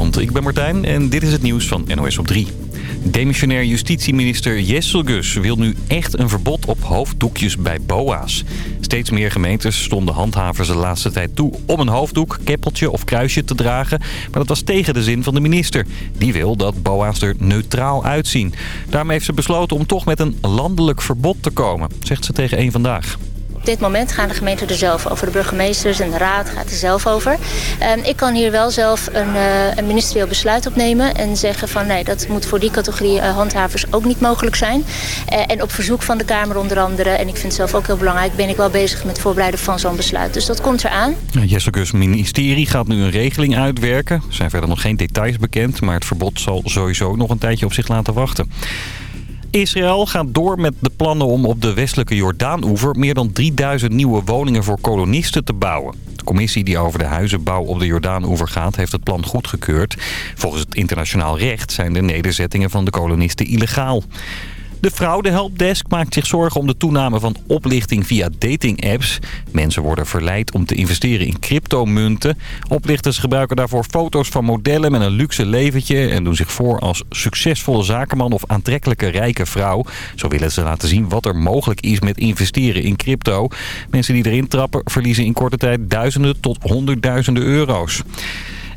Ik ben Martijn en dit is het nieuws van NOS op 3. Demissionair justitieminister Gus wil nu echt een verbod op hoofddoekjes bij BOA's. Steeds meer gemeentes stonden handhavers de laatste tijd toe om een hoofddoek, keppeltje of kruisje te dragen. Maar dat was tegen de zin van de minister. Die wil dat BOA's er neutraal uitzien. Daarom heeft ze besloten om toch met een landelijk verbod te komen, zegt ze tegen één Vandaag. Op dit moment gaan de gemeenten er zelf over. De burgemeesters en de raad gaat er zelf over. Ehm, ik kan hier wel zelf een, uh, een ministerieel besluit opnemen en zeggen van nee, dat moet voor die categorie uh, handhavers ook niet mogelijk zijn. Uh, en op verzoek van de Kamer onder andere, en ik vind het zelf ook heel belangrijk, ben ik wel bezig met het voorbereiden van zo'n besluit. Dus dat komt eraan. Jessicus ministerie gaat nu een regeling uitwerken. Er zijn verder nog geen details bekend, maar het verbod zal sowieso nog een tijdje op zich laten wachten. Israël gaat door met de plannen om op de westelijke Jordaan-oever... meer dan 3000 nieuwe woningen voor kolonisten te bouwen. De commissie die over de huizenbouw op de Jordaan-oever gaat... heeft het plan goedgekeurd. Volgens het internationaal recht zijn de nederzettingen van de kolonisten illegaal. De fraudehelpdesk maakt zich zorgen om de toename van oplichting via dating-apps. Mensen worden verleid om te investeren in cryptomunten. Oplichters gebruiken daarvoor foto's van modellen met een luxe leventje... en doen zich voor als succesvolle zakenman of aantrekkelijke rijke vrouw. Zo willen ze laten zien wat er mogelijk is met investeren in crypto. Mensen die erin trappen verliezen in korte tijd duizenden tot honderdduizenden euro's.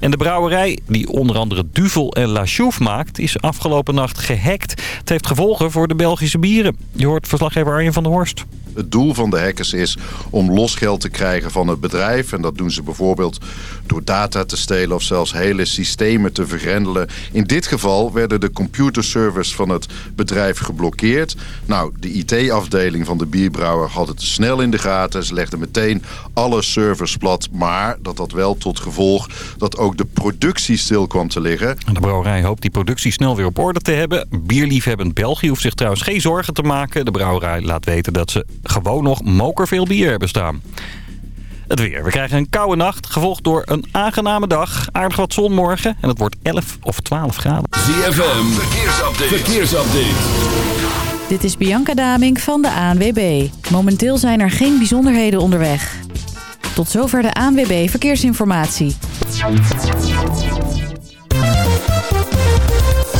En de brouwerij, die onder andere Duvel en La Chouffe maakt, is afgelopen nacht gehackt. Het heeft gevolgen voor de Belgische bieren. Je hoort verslaggever Arjen van der Horst. Het doel van de hackers is om losgeld te krijgen van het bedrijf. En dat doen ze bijvoorbeeld door data te stelen of zelfs hele systemen te vergrendelen. In dit geval werden de computerservers van het bedrijf geblokkeerd. Nou, de IT-afdeling van de bierbrouwer had het snel in de gaten. Ze legden meteen alle servers plat. Maar dat had wel tot gevolg dat ook de productie stil kwam te liggen. De brouwerij hoopt die productie snel weer op orde te hebben. Bierliefhebbend België hoeft zich trouwens geen zorgen te maken. De brouwerij laat weten dat ze gewoon nog mokerveel bier hebben staan. Het weer. We krijgen een koude nacht, gevolgd door een aangename dag. Aardig wat zon morgen en het wordt 11 of 12 graden. ZFM, verkeersupdate. verkeersupdate. Dit is Bianca Daming van de ANWB. Momenteel zijn er geen bijzonderheden onderweg. Tot zover de ANWB Verkeersinformatie.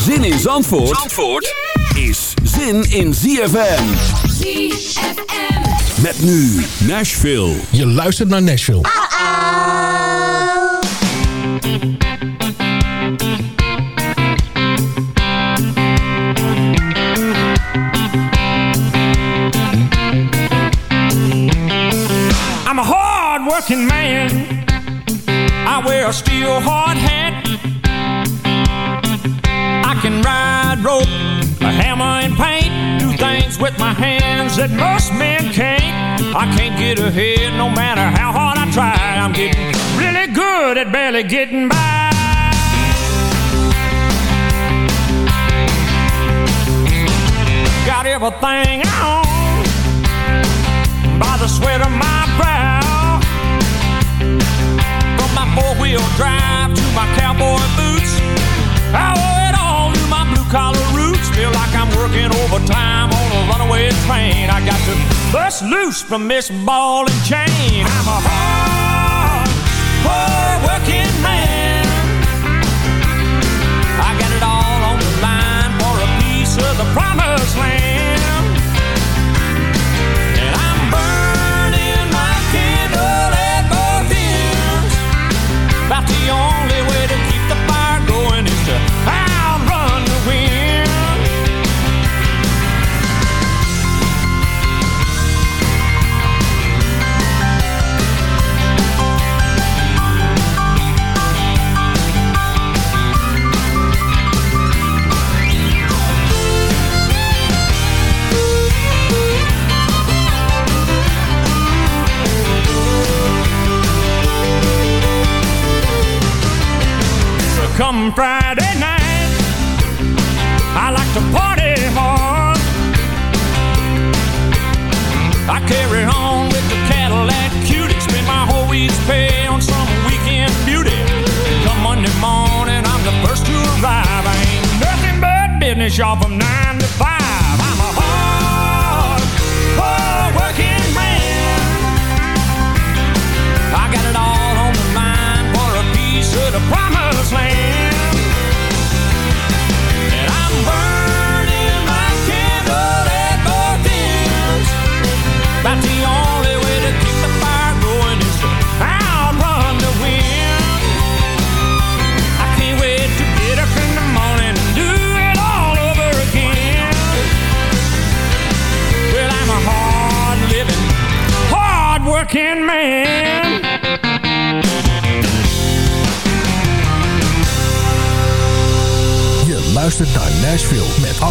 Zin in Zandvoort, Zandvoort is zin in ZFM. ZFM. Met nu Nashville. Je luistert naar Nashville. I'm a hard working man. I wear a steel hard hat. Ride rope, a hammer and paint. Do things with my hands that most men can't. I can't get ahead no matter how hard I try. I'm getting really good at barely getting by. Got everything I own by the sweat of my brow. From my four-wheel drive to my cowboy boots, I blue-collar roots. Feel like I'm working overtime on a runaway train. I got to bust loose from this ball and chain. I'm a hard, hard-working man. I got it all on the line for a piece of the promised land. come Friday night. I like to party hard. I carry on with the Cadillac cutie. Spend my whole week's pay on some weekend beauty. Come Monday morning, I'm the first to arrive. I ain't nothing but business, y'all, from 9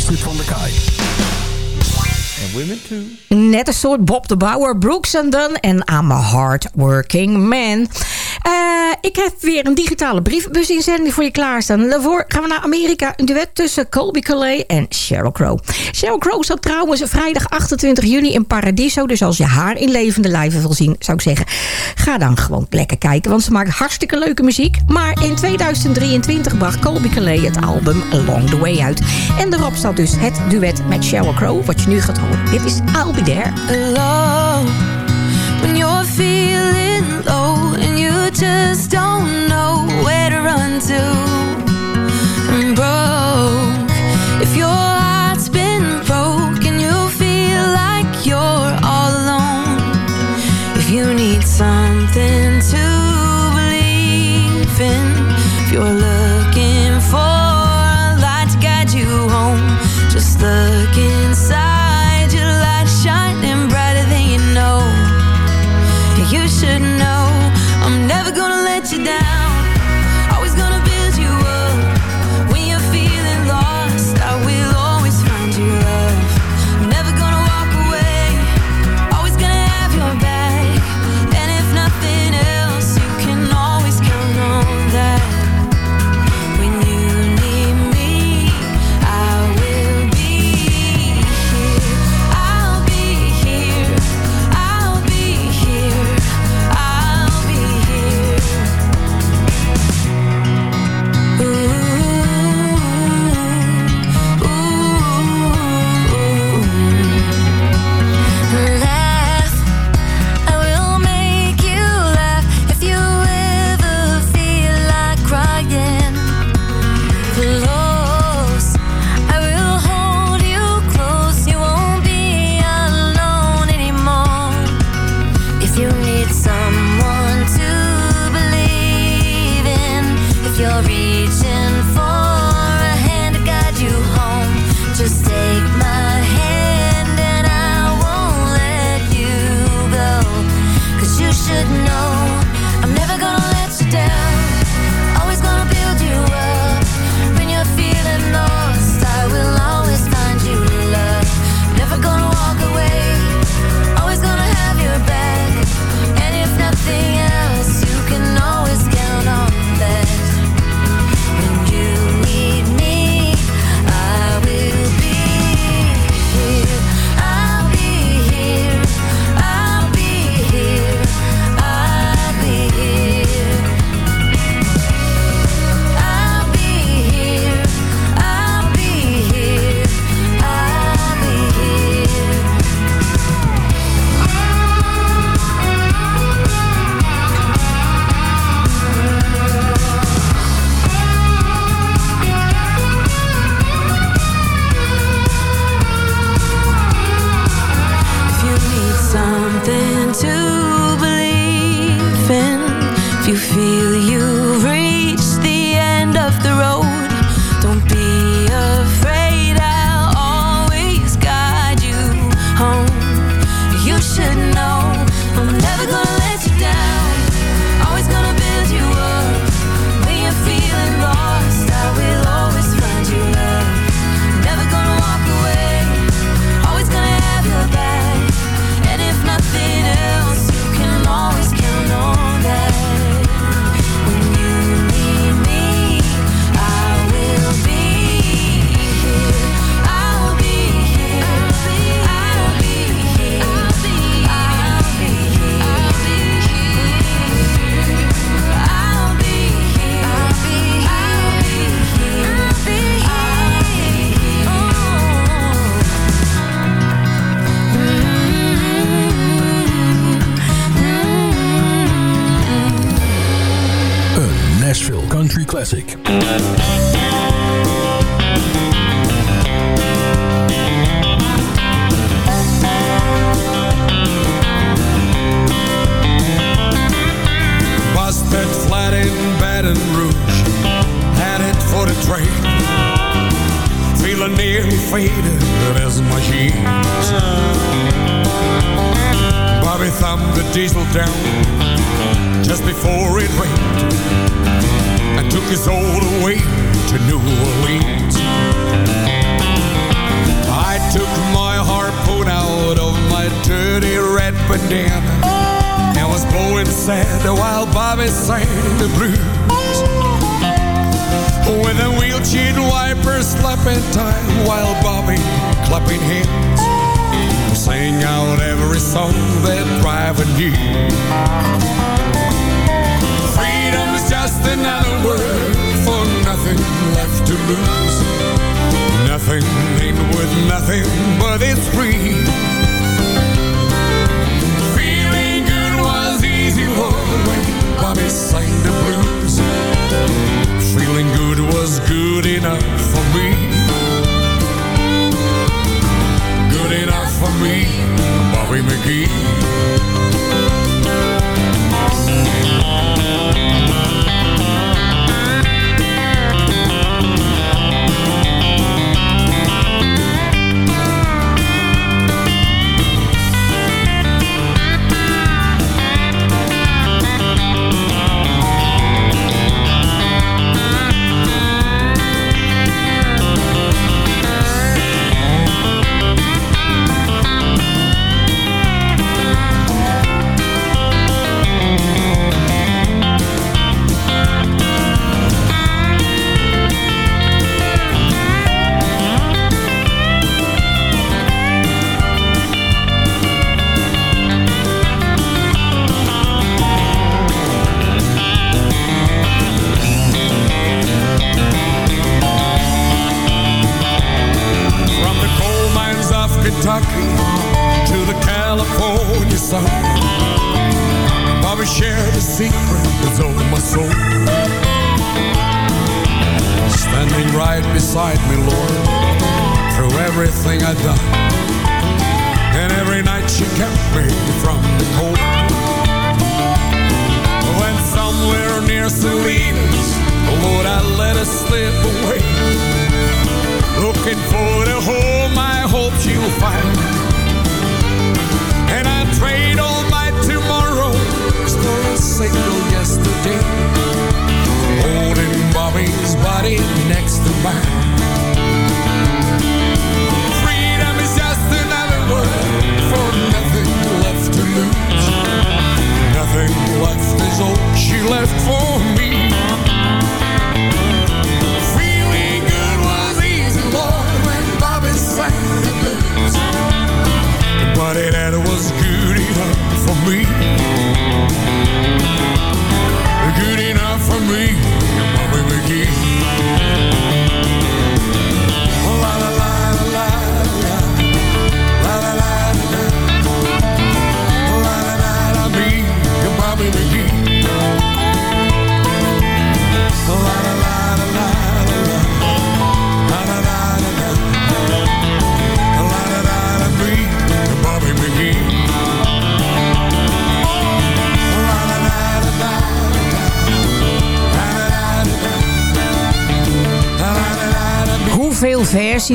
Astrid van der Kaai. And women too. Net een soort Bob de Bauer, Brooks and Dunn en I'm a hardworking man. Eh, ik heb weer een digitale brievenbusinzending voor je klaarstaan. Daarvoor gaan we naar Amerika. Een duet tussen Colby Calais en Sheryl Crow. Sheryl Crow zat trouwens vrijdag 28 juni in Paradiso. Dus als je haar in levende lijven wil zien, zou ik zeggen... ga dan gewoon lekker kijken, want ze maakt hartstikke leuke muziek. Maar in 2023 bracht Colby Calais het album Along the Way uit. En daarop staat dus het duet met Sheryl Crow, wat je nu gaat horen. Dit is I'll Be There. alone when you're feeling just don't know where to run to. And something to believe in. spend time while Bobby clapping hands Sing out every song that driving you Freedom is just another word for nothing left to lose. Nothing ain't worth nothing but it's free. Feeling good was easy when Bobby sang the blues. Feeling good was good enough. me, Bobby McGee.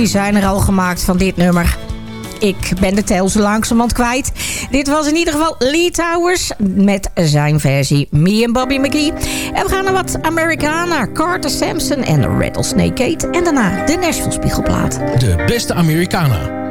zijn er al gemaakt van dit nummer. Ik ben de tel zo langzamerhand kwijt. Dit was in ieder geval Lee Towers met zijn versie Me en Bobby McGee. En we gaan naar wat Americana, Carter Sampson en Rattlesnake Kate. En daarna de Nashville Spiegelplaat. De beste Americana.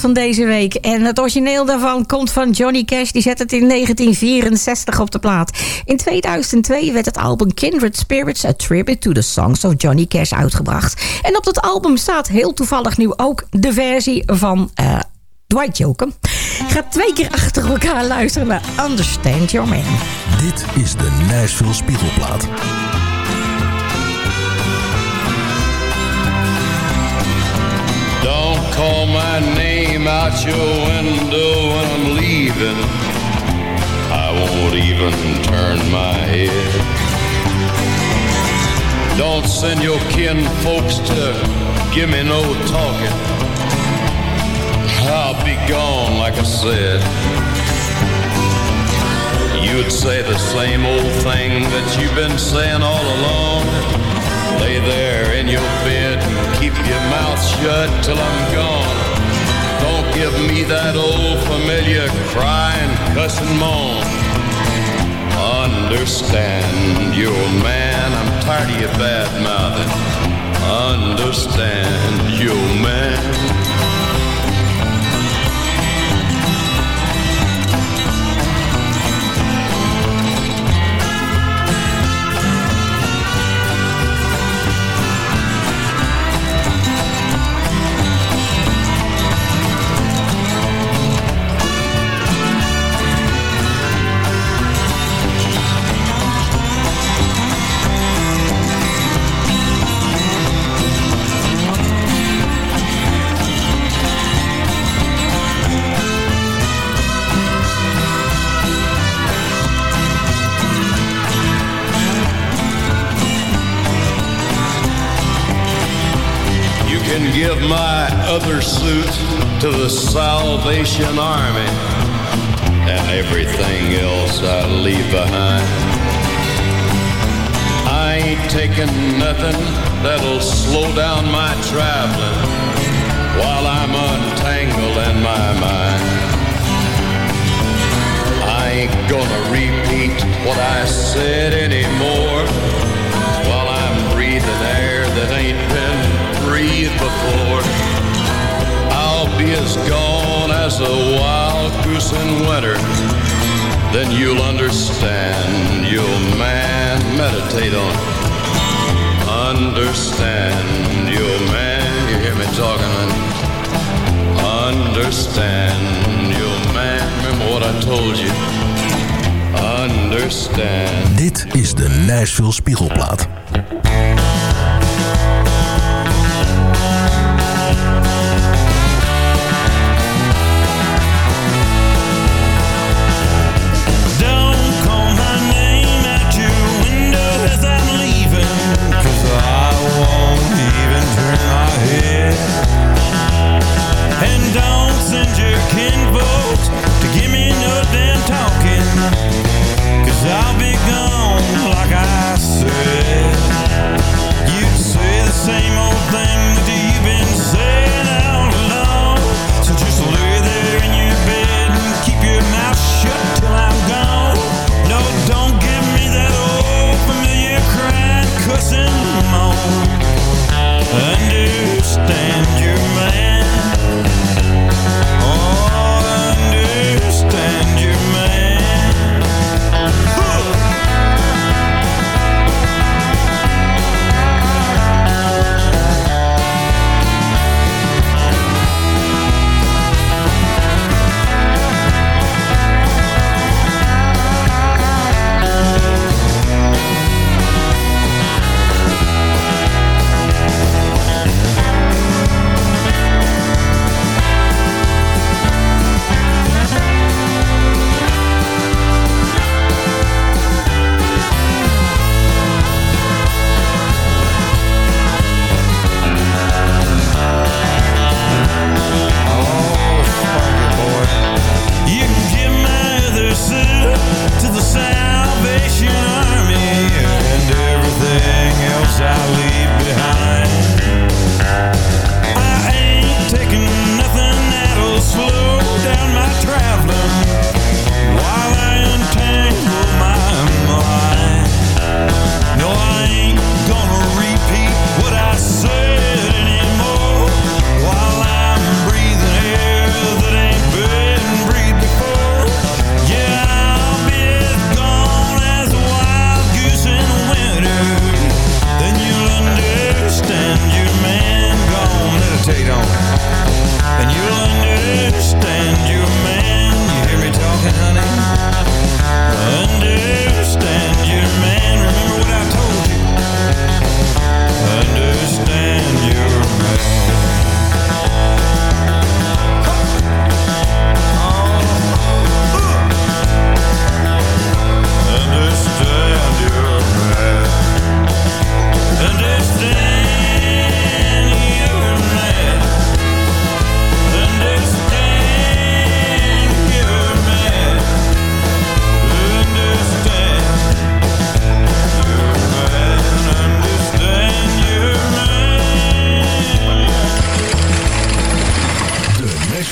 Van deze week. En het origineel daarvan komt van Johnny Cash. Die zet het in 1964 op de plaat. In 2002 werd het album Kindred Spirits... A Tribute to the Songs of Johnny Cash uitgebracht. En op dat album staat heel toevallig nu ook de versie van... eh, Dwight Jokum. Ik ga twee keer achter elkaar luisteren naar Understand Your Man. Dit is de Nashville Spiegelplaat. Don't call my name out your window when I'm leaving. I won't even turn my head. Don't send your kin folks to give me no talking. I'll be gone, like I said. You'd say the same old thing that you've been saying all along. Lay there in your bed and keep your mouth shut till I'm gone. Don't give me that old familiar crying, cuss and moan. Understand, your man, I'm tired of your bad mouthing. Understand, your man. Other suit to the Salvation Army and everything else I leave behind. I ain't taking nothing that'll slow down my traveling as gone as a wild goose in winter. Then you'll understand. You'll man meditate on it. Understand. You'll man. You hear me talking, honey? Understand. You'll man. Remember what I told you. Understand. Dit is de Nashville Spiegelplaat. Your kinfolks to give me no damn talking, 'cause I'll be gone,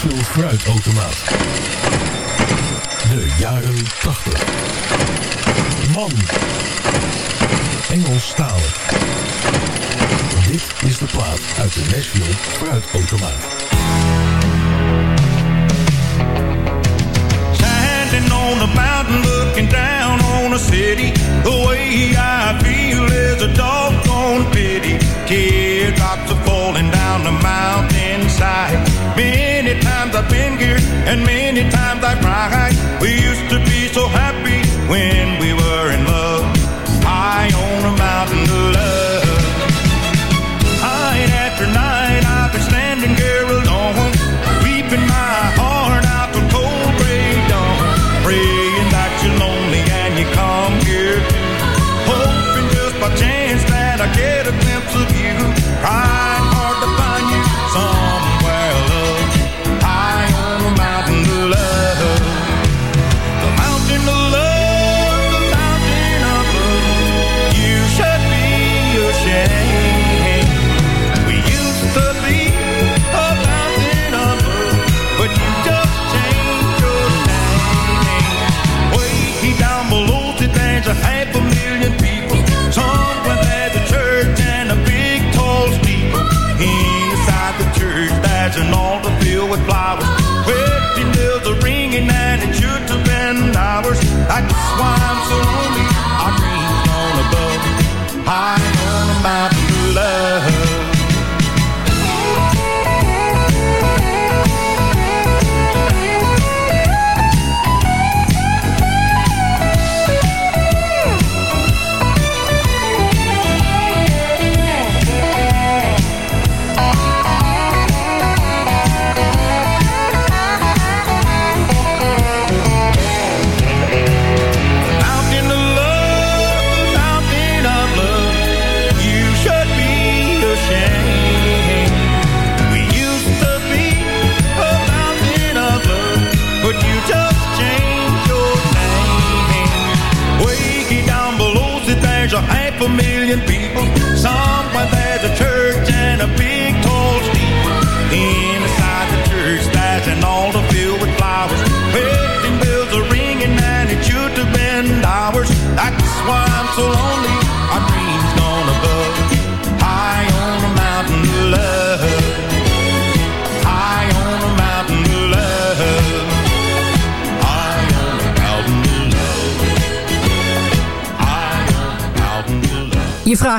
National Fruitautomaat. De jaren 80. Man. Engelstalen. Dit is de plaat uit de National Fruitautomaat. Standing on the mountain looking down on the city. The way I feel is a doggone pity. Teardrops are falling down the mountainside. Been Many times I've been here and many times I've cried. We used to be so happy when we were in love. High on a mountain of love.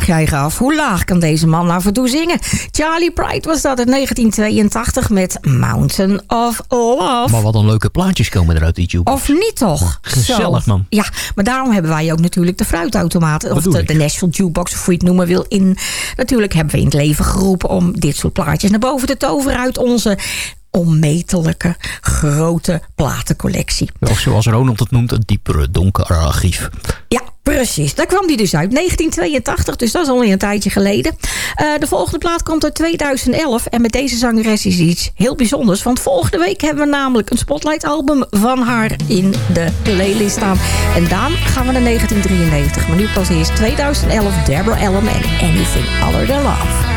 Jij af, hoe laag kan deze man nou voor toe zingen? Charlie Pride was dat in 1982 met Mountain of Love. Maar wat een leuke plaatjes komen eruit die tube. Of niet toch? Gezellig, man. Ja, maar daarom hebben wij ook natuurlijk de fruitautomaat. Of de, de Nashville Jukebox, of hoe je het noemen wil. In, natuurlijk hebben we in het leven geroepen om dit soort plaatjes naar boven te toveren uit onze onmetelijke grote platencollectie. Of zoals Ronald het noemt, een diepere, donkere archief. Ja, precies. Daar kwam die dus uit. 1982, dus dat is alweer een tijdje geleden. Eh, de volgende plaat komt uit 2011. En met deze zangeres is iets heel bijzonders. Want volgende week hebben we namelijk een Spotlight album van haar in de playlist staan. En dan gaan we naar 1993. Maar nu pas eerst 2011, Deborah Allen en Anything Other Than Love.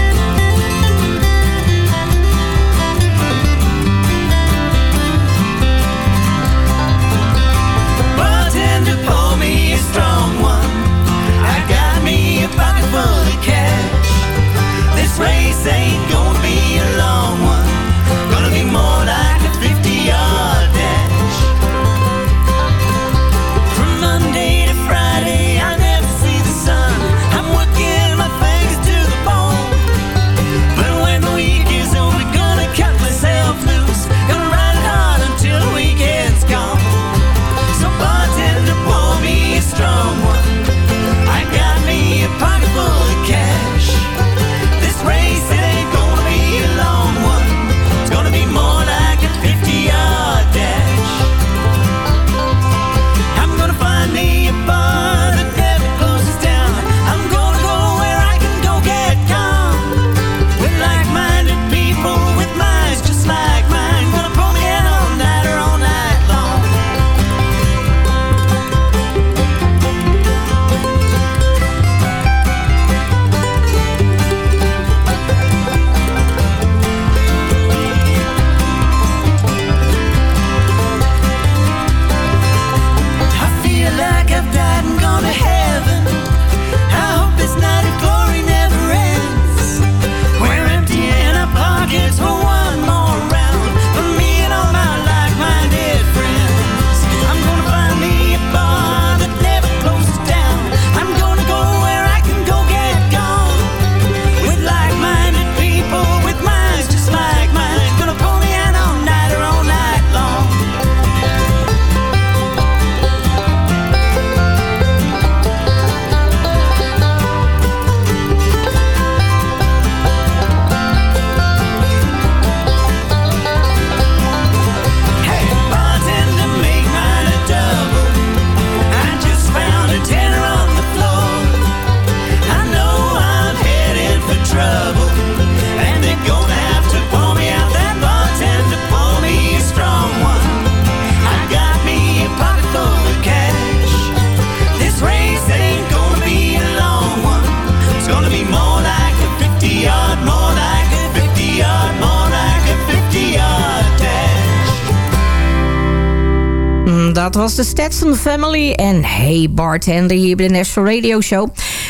Family en Hey bartender hier bij de National Radio Show.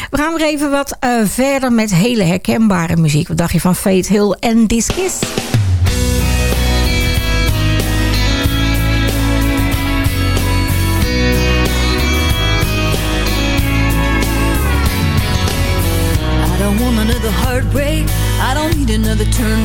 We gaan weer even wat uh, verder met hele herkenbare muziek. Wat dacht je van Fate Hill en This Kiss? I don't want another heartbreak. I don't need another turn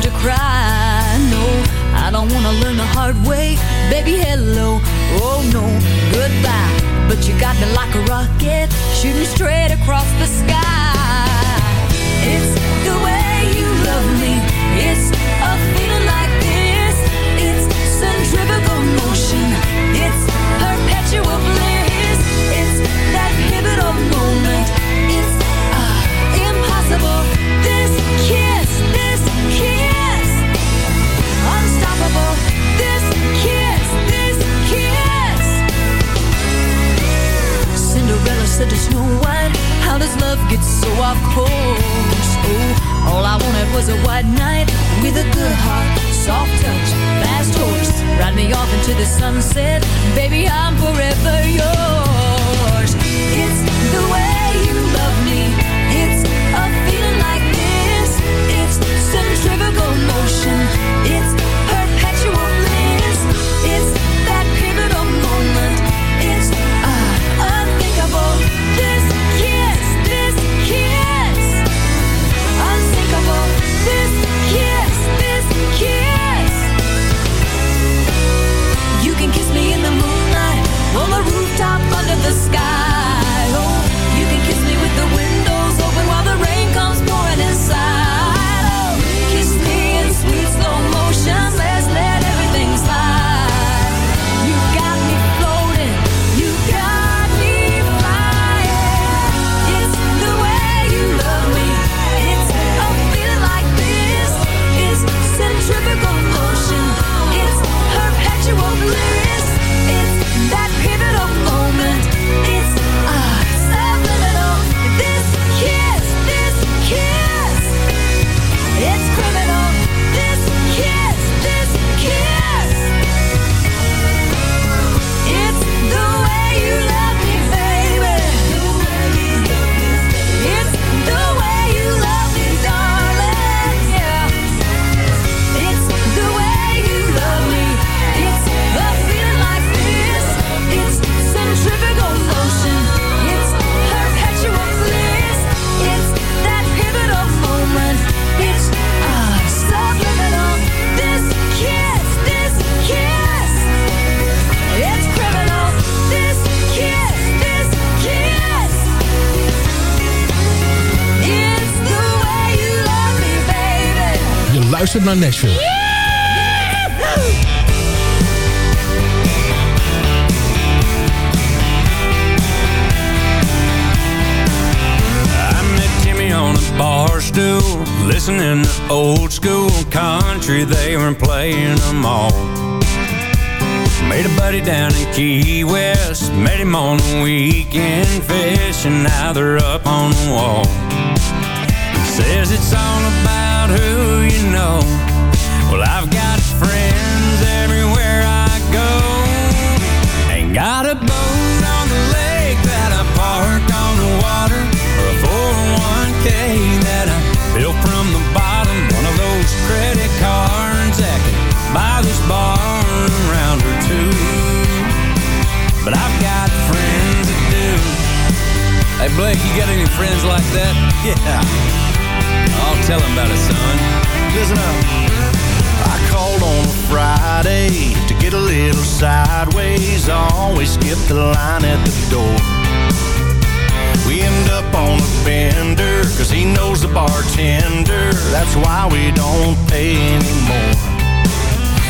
luistert naar Nashville. A bar stool, listening to old school country. They were playing them all. Made a buddy down in Key West, met him on the weekend fishing. Now they're up on the wall. Says it's all about who you know. Well, I've got friends everywhere I go. Ain't got a boat on the lake that I park on the water or a 401k that I built from the bottom. One of those credit cards that can buy this bar around or two. But I've got friends that do. Hey Blake, you got any friends like that? Yeah. Tell them about it, son. Listen up. I called on a Friday to get a little sideways. I always skip the line at the door. We end up on a bender, cause he knows the bartender. That's why we don't pay anymore.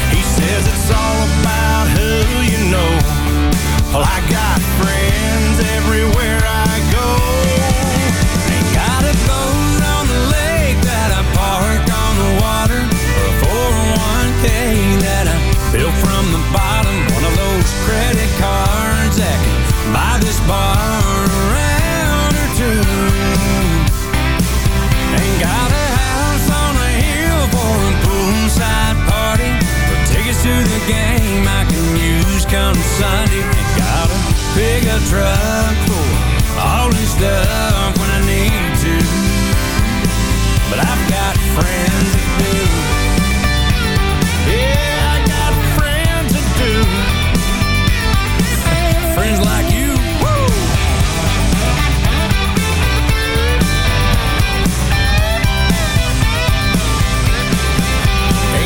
He says it's all about who you know. Well, I got friends everywhere I go. Pickup truck for all this stuff when I need to. But I've got friends that do. Yeah, I got friends that do. friends like you. The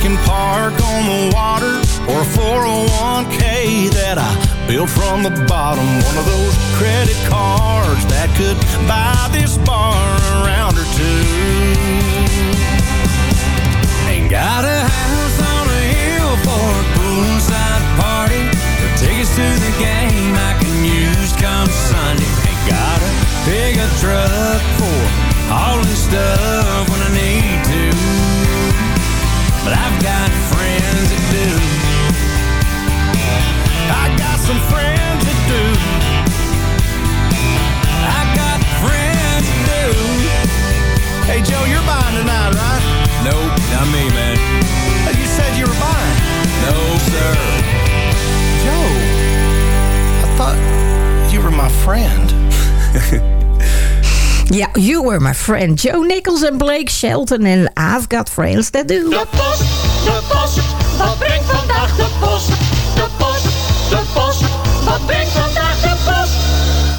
can park on the water or a 401k that I built from the bottom. One of those credit cards that could buy this bar around or two. Ain't got a house on a hill for a poolside party or tickets to the game I can use come Sunday. Ain't got a pickup truck for this stuff when I need to. But I've got not me, man. Oh, you said you were buying. No, sir. Joe, I thought you were my friend. Ja, You Were My Friend. Joe Nichols en Blake Shelton en I've Got Friends That Do. De post, de post, wat brengt vandaag de post? De post, de post, wat brengt vandaag de post?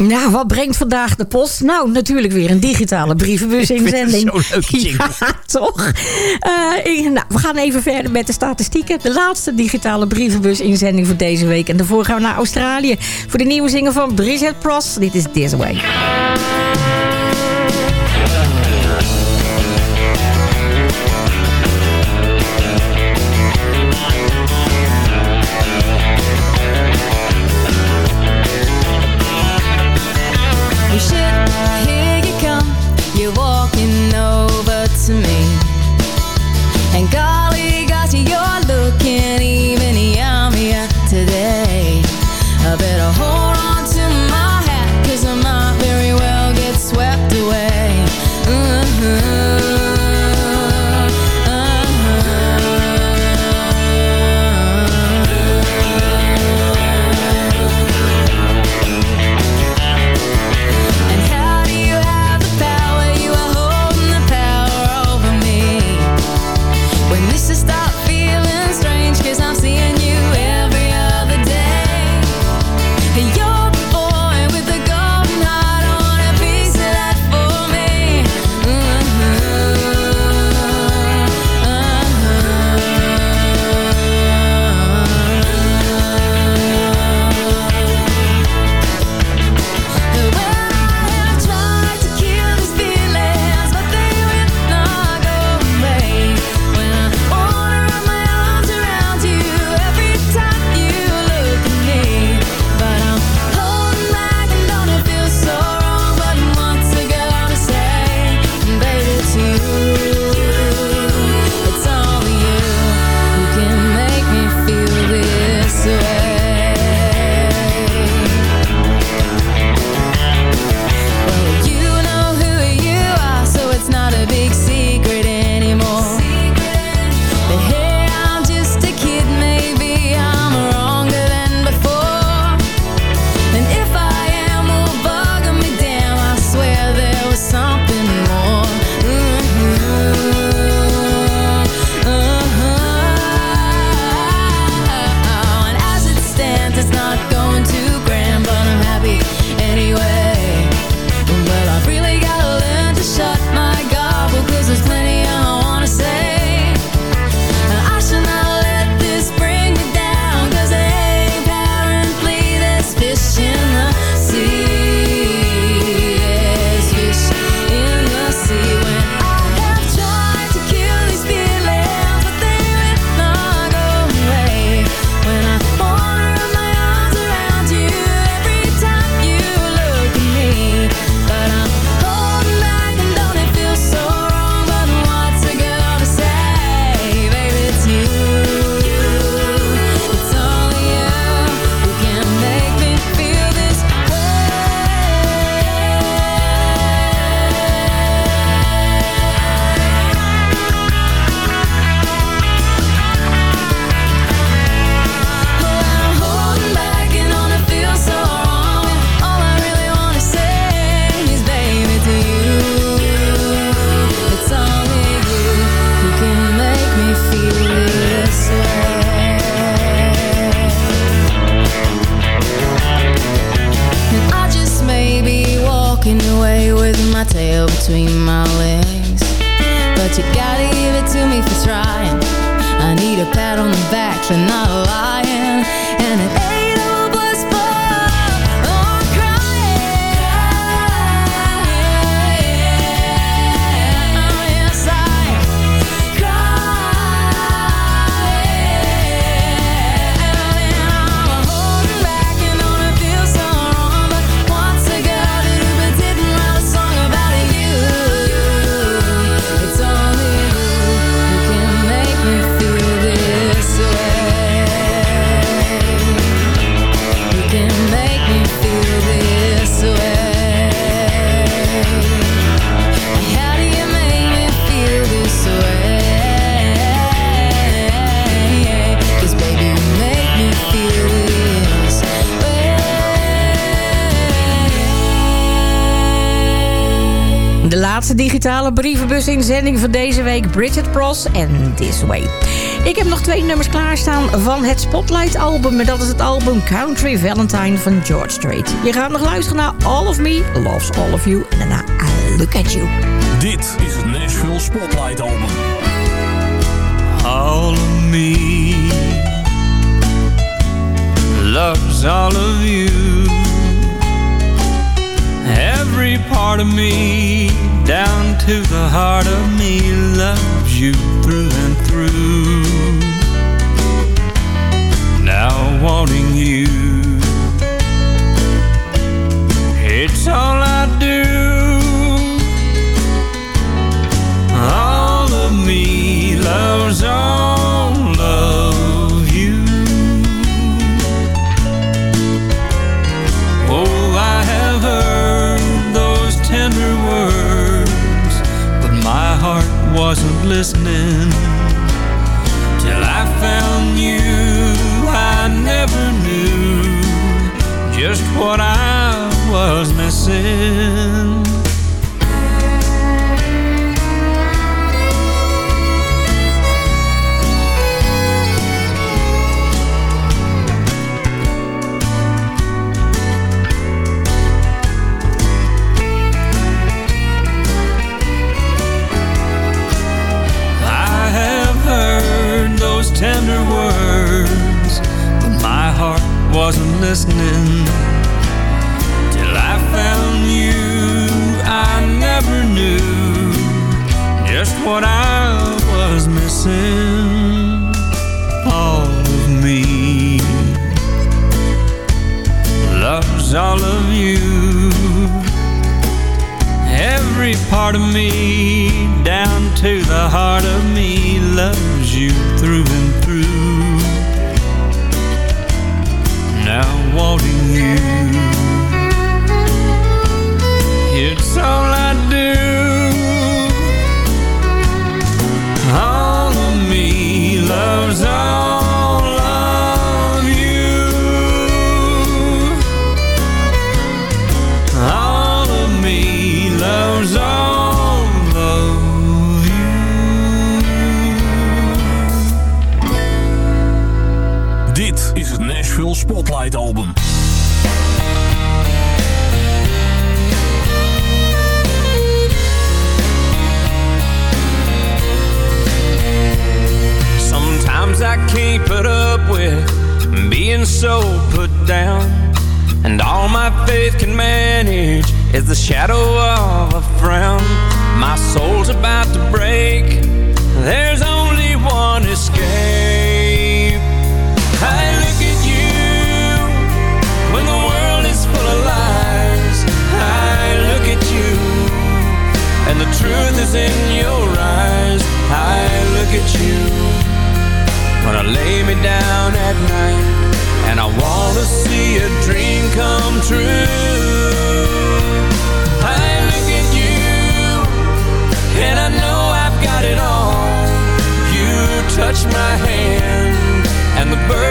Nou, wat brengt vandaag de post? Nou, natuurlijk weer een digitale brievenbus-inzending. Ja, toch? Eh, nou, we gaan even verder met de statistieken. De laatste digitale brievenbus-inzending voor deze week. En daarvoor gaan we naar Australië voor de nieuwe zinger van Bridget Pross. Dit is This Way. Brievenbusinzending van deze week. Bridget Pross en This Way. Ik heb nog twee nummers klaarstaan van het Spotlight album. En dat is het album Country Valentine van George Strait. Je gaat nog luisteren naar All of Me, Loves All of You. En daarna I Look At You. Dit is het Nashville Spotlight album. all of me loves all of you. Every part of me, heart of me, loves you through and through. Now wanting you, it's all listening till I found you. I never knew just what I was missing. Listening till I found you. I never knew just what I was missing. All of me loves all of you. Every part of me, down to the heart of me, loves you through and you, it's all I is the shadow of a frown. My soul's about to break. There's only one escape. I look at you when the world is full of lies. I look at you and the truth is in your eyes. I look at you when I lay me down at night and I want to see a dream come true.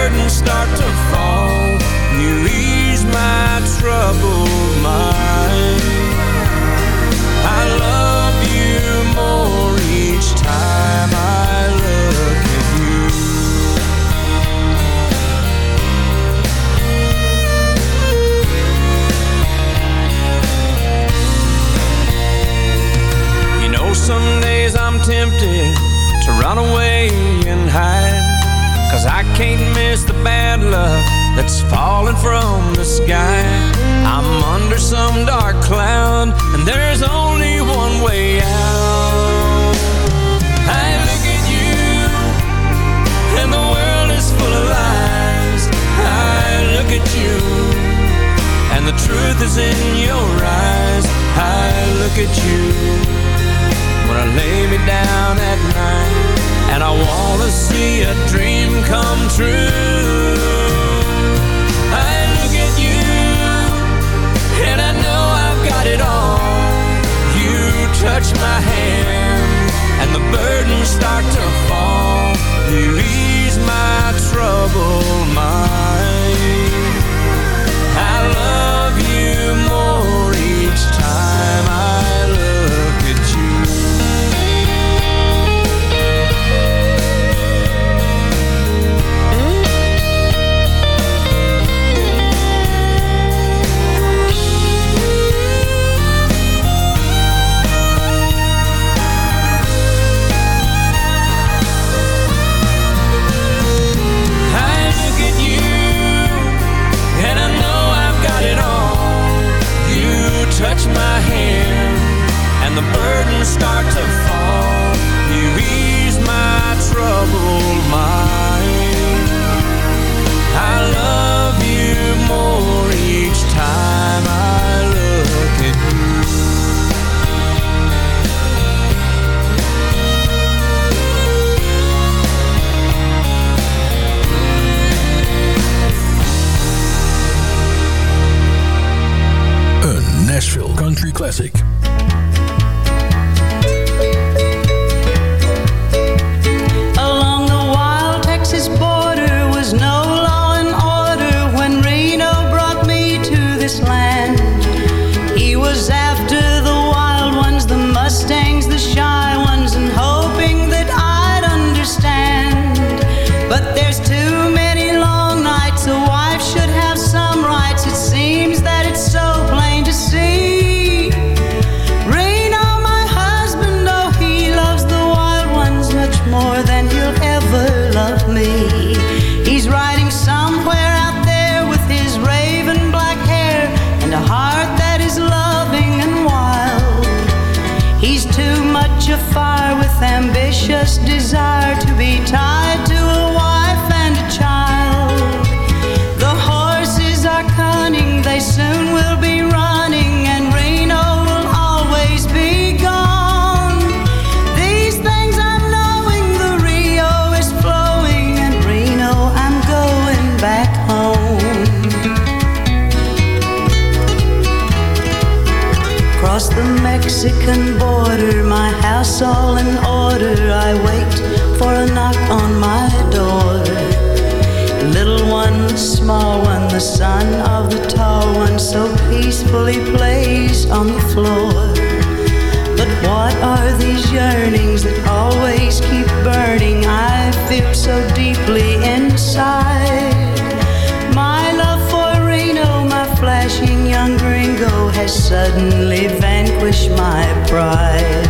curtains start to fall. You ease my troubled mind. I love you more each time I look at you. You know some days I'm tempted to run away and hide. Cause I can't miss the bad luck that's falling from the sky. I'm under some dark cloud And there's only one way peacefully plays on the floor. But what are these yearnings that always keep burning? I feel so deeply inside. My love for Reno, my flashing young gringo, has suddenly vanquished my pride.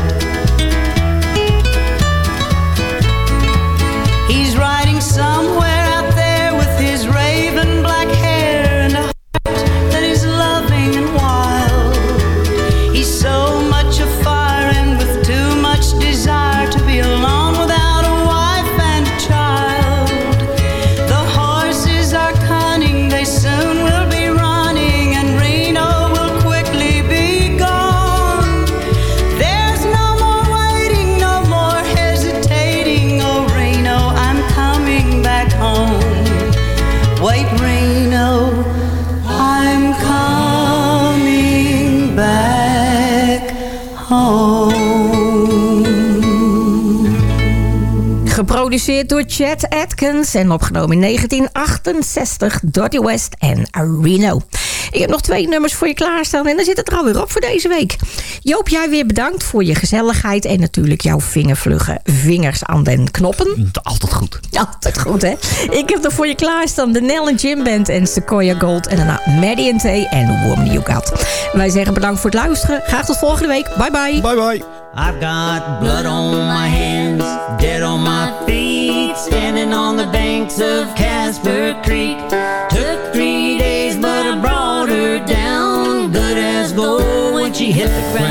Geproduceerd door Chet Atkins en opgenomen in 1968 Dottie West en Reno. Ik heb nog twee nummers voor je klaarstaan en dan zit het er alweer op voor deze week. Joop, jij weer bedankt voor je gezelligheid en natuurlijk jouw vingervlugge vingers aan den knoppen. Mm, altijd goed. Altijd goed, hè? Ik heb er voor je klaarstaan de Nell Jim Band en Sequoia Gold en daarna Maddie T en Woman You Got. Wij zeggen bedankt voor het luisteren. Graag tot volgende week. Bye bye. Bye bye. I've got blood on my hands, dead on my feet, standing on the banks of Casper Creek. Took three days, but I brought her down, good as gold when she hit the ground.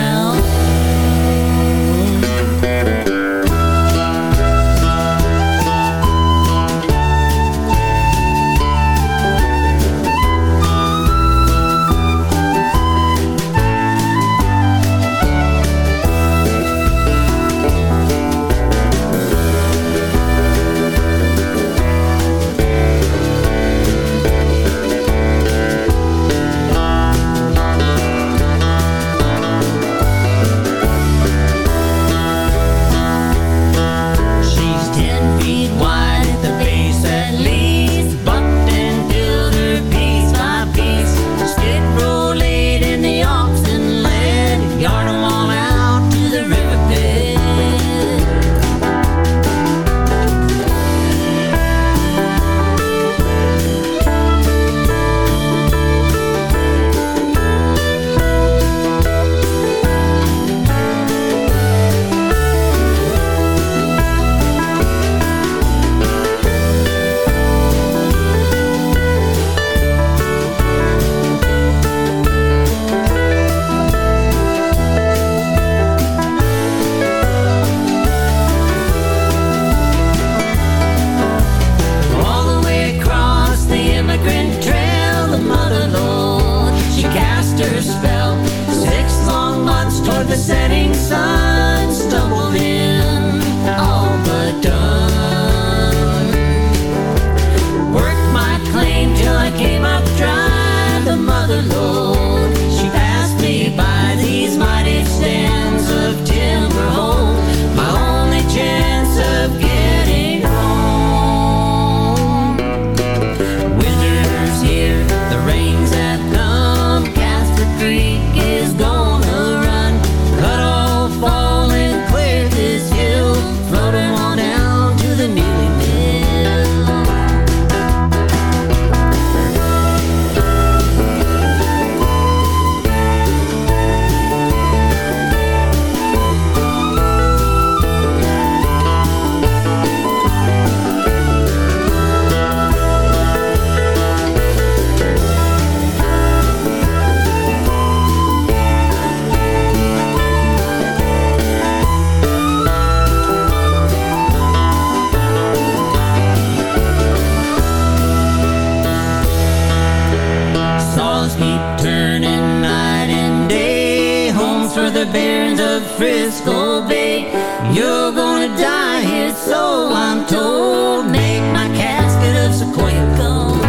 Frisco Bay. You're gonna die here, so I'm told. Make my casket of sequoia gold.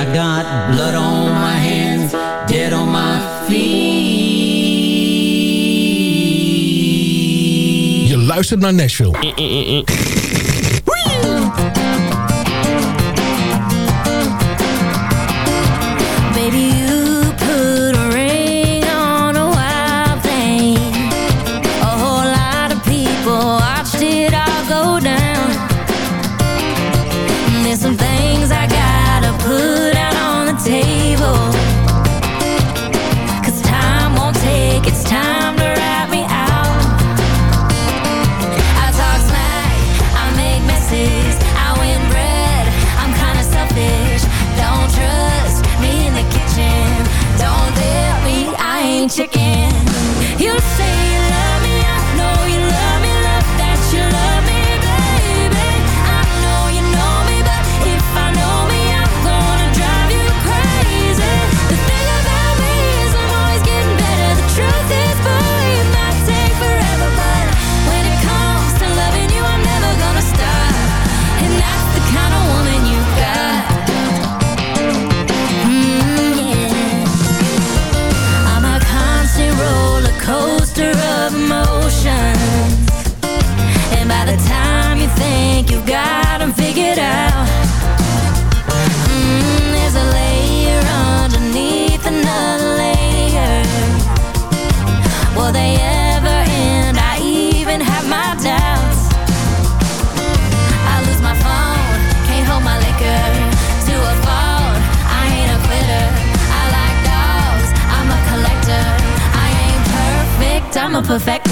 I got blood on my hands, dead on my feet. Je luistert naar Nashville. Eh, eh, eh, perfect.